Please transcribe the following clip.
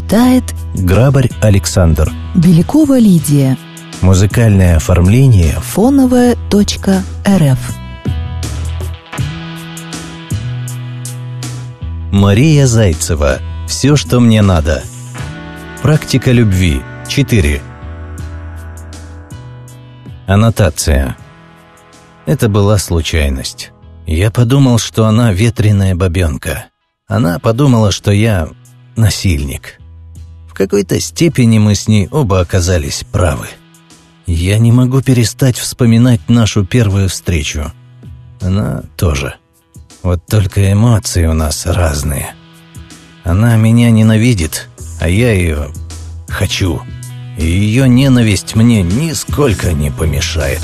Читает Грабарь Александр. Белякова Лидия. Музыкальное оформление Фоновая РФ. Мария Зайцева. Все, что мне надо. Практика любви. 4. Аннотация. Это была случайность. Я подумал, что она ветреная бабенка. Она подумала, что я насильник. Какой-то степени мы с ней оба оказались правы. Я не могу перестать вспоминать нашу первую встречу. Она тоже. Вот только эмоции у нас разные. Она меня ненавидит, а я ее хочу. И ее ненависть мне нисколько не помешает».